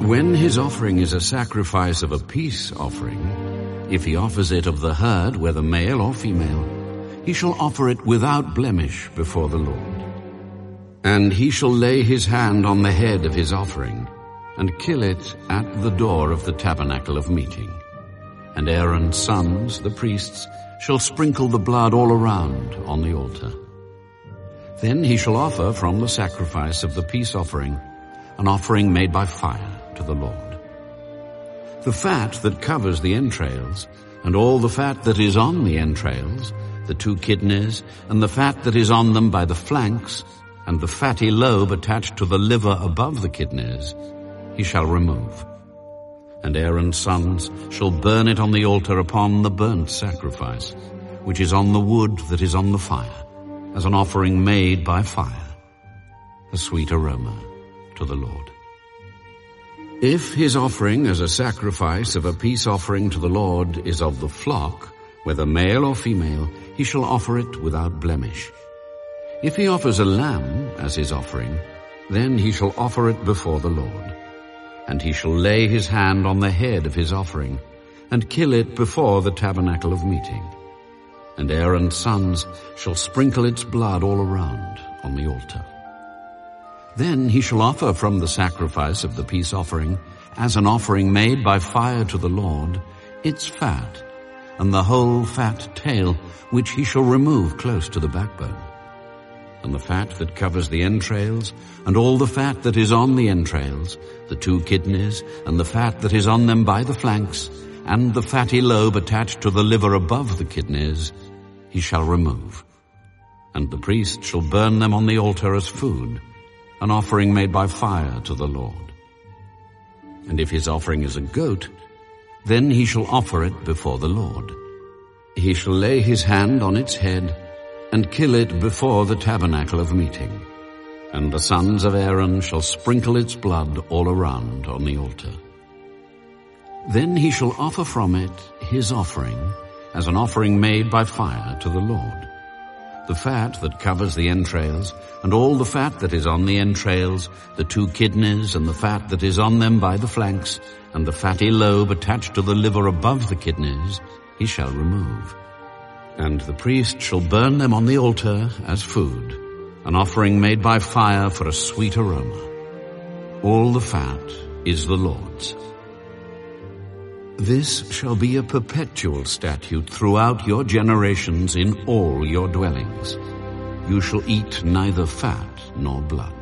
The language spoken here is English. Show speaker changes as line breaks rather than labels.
When his offering is a sacrifice of a peace offering, if he offers it of the herd, whether male or female, he shall offer it without blemish before the Lord. And he shall lay his hand on the head of his offering, and kill it at the door of the tabernacle of meeting. And Aaron's sons, the priests, shall sprinkle the blood all around on the altar. Then he shall offer from the sacrifice of the peace offering an offering made by fire to the Lord. The fat that covers the entrails, and all the fat that is on the entrails, the two kidneys, and the fat that is on them by the flanks, and the fatty lobe attached to the liver above the kidneys, he shall remove. And Aaron's sons shall burn it on the altar upon the burnt sacrifice, which is on the wood that is on the fire, as an offering made by fire, a sweet aroma to the Lord. If his offering as a sacrifice of a peace offering to the Lord is of the flock, whether male or female, he shall offer it without blemish. If he offers a lamb as his offering, then he shall offer it before the Lord. And he shall lay his hand on the head of his offering, and kill it before the tabernacle of meeting. And Aaron's sons shall sprinkle its blood all around on the altar. Then he shall offer from the sacrifice of the peace offering, as an offering made by fire to the Lord, its fat, and the whole fat tail, which he shall remove close to the backbone. And the fat that covers the entrails, and all the fat that is on the entrails, the two kidneys, and the fat that is on them by the flanks, and the fatty lobe attached to the liver above the kidneys, he shall remove. And the priest shall burn them on the altar as food, an offering made by fire to the Lord. And if his offering is a goat, then he shall offer it before the Lord. He shall lay his hand on its head and kill it before the tabernacle of meeting. And the sons of Aaron shall sprinkle its blood all around on the altar. Then he shall offer from it his offering as an offering made by fire to the Lord the fat that covers the entrails, and all the fat that is on the entrails, the two kidneys, and the fat that is on them by the flanks, and the fatty lobe attached to the liver above the kidneys, he shall remove. And the priest shall burn them on the altar as food, an offering made by fire for a sweet aroma. All the fat is the Lord's. This shall be a perpetual statute throughout your generations in all your dwellings. You shall eat neither fat nor blood.